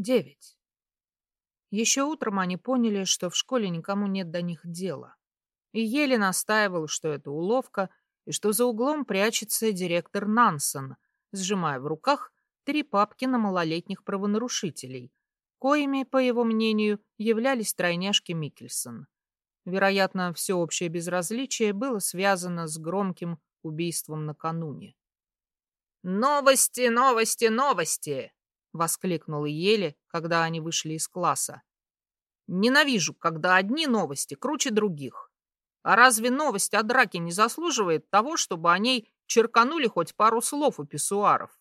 Девять. Еще утром они поняли, что в школе никому нет до них дела. И еле настаивал, что это уловка, и что за углом прячется директор Нансон, сжимая в руках три папки на малолетних правонарушителей, коими, по его мнению, являлись тройняшки Микельсон. Вероятно, всеобщее безразличие было связано с громким убийством накануне. «Новости, новости, новости!» — воскликнул Ели, когда они вышли из класса. «Ненавижу, когда одни новости круче других. А разве новость о драке не заслуживает того, чтобы о ней черканули хоть пару слов у писсуаров?»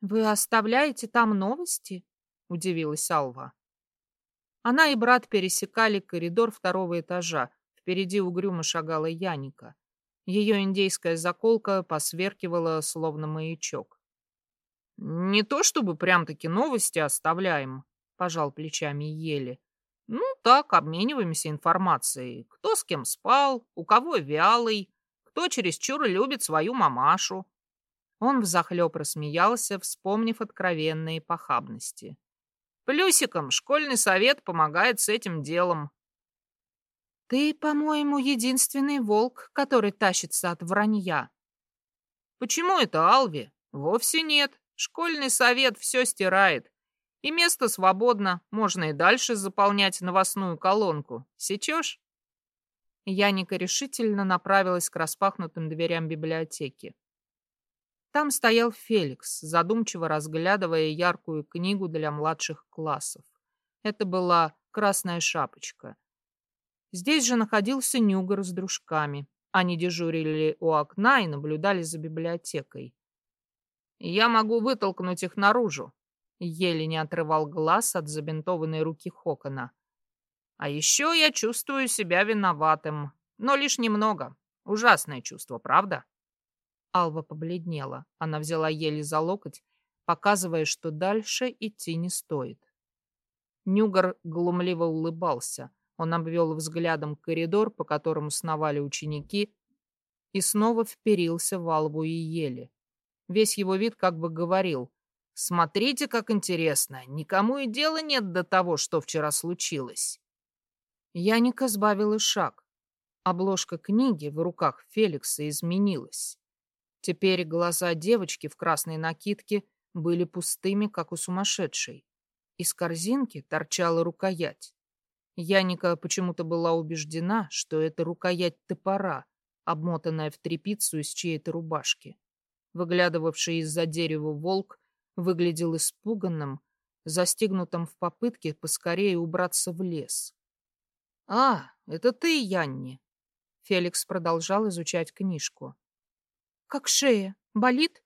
«Вы оставляете там новости?» — удивилась Алва. Она и брат пересекали коридор второго этажа. Впереди угрюмо шагала Яника. Ее индейская заколка посверкивала, словно маячок. «Не то чтобы прям-таки новости оставляем», — пожал плечами Ели. «Ну так, обмениваемся информацией. Кто с кем спал, у кого вялый, кто чересчур любит свою мамашу». Он взахлеб рассмеялся, вспомнив откровенные похабности. Плюсиком школьный совет помогает с этим делом. Ты, по-моему, единственный волк, который тащится от вранья. Почему это, Алви? Вовсе нет. Школьный совет все стирает. И место свободно, можно и дальше заполнять новостную колонку. Сечешь? Яника решительно направилась к распахнутым дверям библиотеки. Там стоял Феликс, задумчиво разглядывая яркую книгу для младших классов. Это была «Красная шапочка». Здесь же находился Нюгар с дружками. Они дежурили у окна и наблюдали за библиотекой. «Я могу вытолкнуть их наружу», — еле не отрывал глаз от забинтованной руки Хокона. «А еще я чувствую себя виноватым, но лишь немного. Ужасное чувство, правда?» Алва побледнела. Она взяла еле за локоть, показывая, что дальше идти не стоит. Нюгар глумливо улыбался. Он обвел взглядом коридор, по которому сновали ученики, и снова вперился в Алву и ели. Весь его вид как бы говорил, «Смотрите, как интересно, никому и дела нет до того, что вчера случилось». Яника сбавила шаг. Обложка книги в руках Феликса изменилась. Теперь глаза девочки в красной накидке были пустыми, как у сумасшедшей. Из корзинки торчала рукоять. Яника почему-то была убеждена, что это рукоять топора, обмотанная в тряпицу из чьей-то рубашки. Выглядывавший из-за дерева волк выглядел испуганным, застигнутым в попытке поскорее убраться в лес. «А, это ты, Янни!» Феликс продолжал изучать книжку. Как шея? Болит?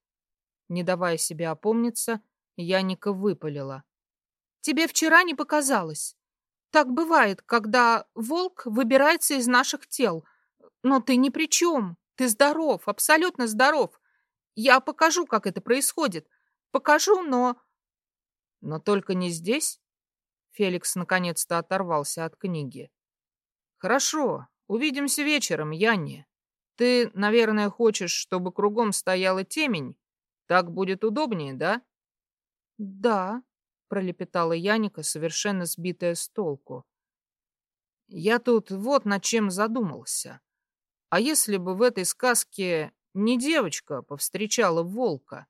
Не давая себе опомниться, Яника выпалила. Тебе вчера не показалось. Так бывает, когда волк выбирается из наших тел. Но ты ни при чем. Ты здоров, абсолютно здоров. Я покажу, как это происходит. Покажу, но... Но только не здесь. Феликс наконец-то оторвался от книги. Хорошо, увидимся вечером, Янни. Ты, наверное, хочешь, чтобы кругом стояла темень? Так будет удобнее, да? Да, пролепетала Яника, совершенно сбитая с толку. Я тут вот над чем задумался. А если бы в этой сказке не девочка повстречала волка?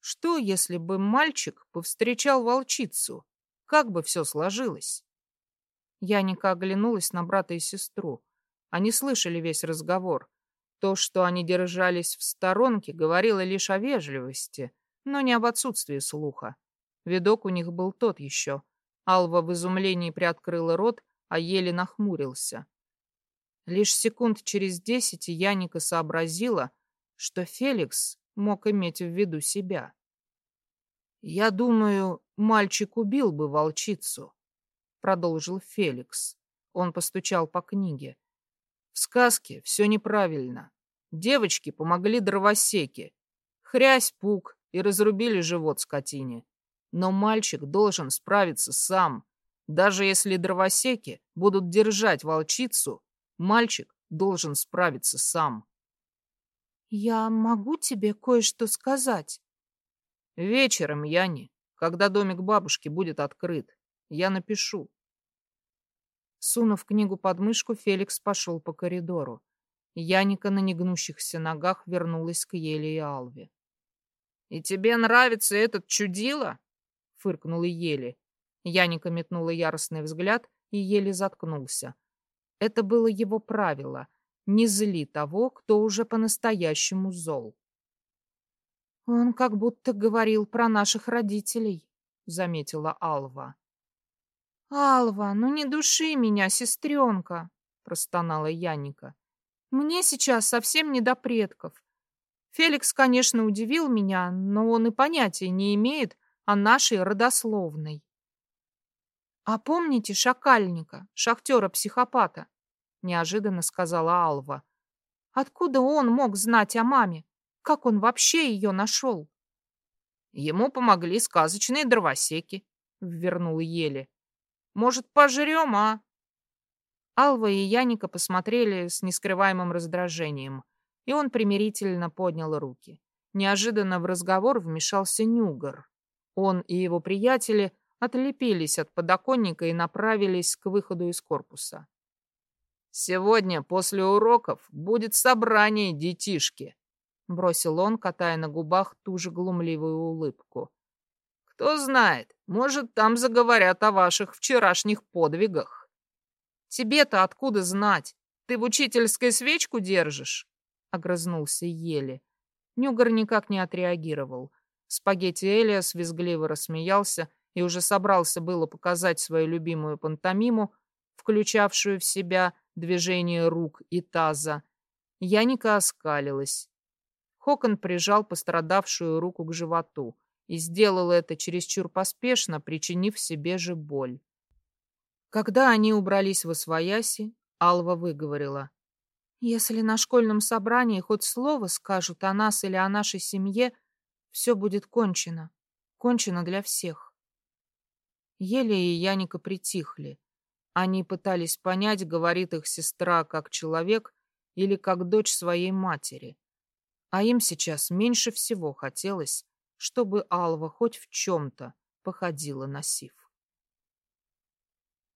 Что, если бы мальчик повстречал волчицу? Как бы все сложилось? Яника оглянулась на брата и сестру. Они слышали весь разговор. То, что они держались в сторонке, говорило лишь о вежливости, но не об отсутствии слуха. Видок у них был тот еще. Алва в изумлении приоткрыла рот, а еле нахмурился. Лишь секунд через десять Яника сообразила, что Феликс мог иметь в виду себя. «Я думаю, мальчик убил бы волчицу», — продолжил Феликс. Он постучал по книге. В сказке все неправильно. Девочки помогли дровосеке. Хрясь пук и разрубили живот скотине. Но мальчик должен справиться сам. Даже если дровосеки будут держать волчицу, мальчик должен справиться сам. «Я могу тебе кое-что сказать?» «Вечером, Яни, когда домик бабушки будет открыт. Я напишу. Сунув книгу под мышку, Феликс пошел по коридору. Яника на негнущихся ногах вернулась к Еле и Алве. «И тебе нравится этот чудило?» — фыркнула Еле. Яника метнула яростный взгляд и еле заткнулся. Это было его правило — не зли того, кто уже по-настоящему зол. «Он как будто говорил про наших родителей», — заметила Алва. «Алва, ну не души меня, сестренка!» — простонала Яника. «Мне сейчас совсем не до предков. Феликс, конечно, удивил меня, но он и понятия не имеет о нашей родословной». «А помните шакальника, шахтера-психопата?» — неожиданно сказала Алва. «Откуда он мог знать о маме? Как он вообще ее нашел?» «Ему помогли сказочные дровосеки», — ввернул Еле. Может, пожрем, а?» Алва и Яника посмотрели с нескрываемым раздражением, и он примирительно поднял руки. Неожиданно в разговор вмешался Нюгар. Он и его приятели отлепились от подоконника и направились к выходу из корпуса. «Сегодня после уроков будет собрание детишки», — бросил он, катая на губах ту же глумливую улыбку. Кто знает, может, там заговорят о ваших вчерашних подвигах. Тебе-то откуда знать? Ты в учительской свечку держишь? Огрызнулся еле. Нюгар никак не отреагировал. Спагетти Элиас визгливо рассмеялся и уже собрался было показать свою любимую пантомиму, включавшую в себя движение рук и таза. Яника оскалилась. Хокон прижал пострадавшую руку к животу и сделал это чересчур поспешно, причинив себе же боль. Когда они убрались во свояси, Алва выговорила. «Если на школьном собрании хоть слово скажут о нас или о нашей семье, все будет кончено. Кончено для всех». Еле и Яника притихли. Они пытались понять, говорит их сестра как человек или как дочь своей матери. А им сейчас меньше всего хотелось, чтобы Алва хоть в чем-то походила на Сив.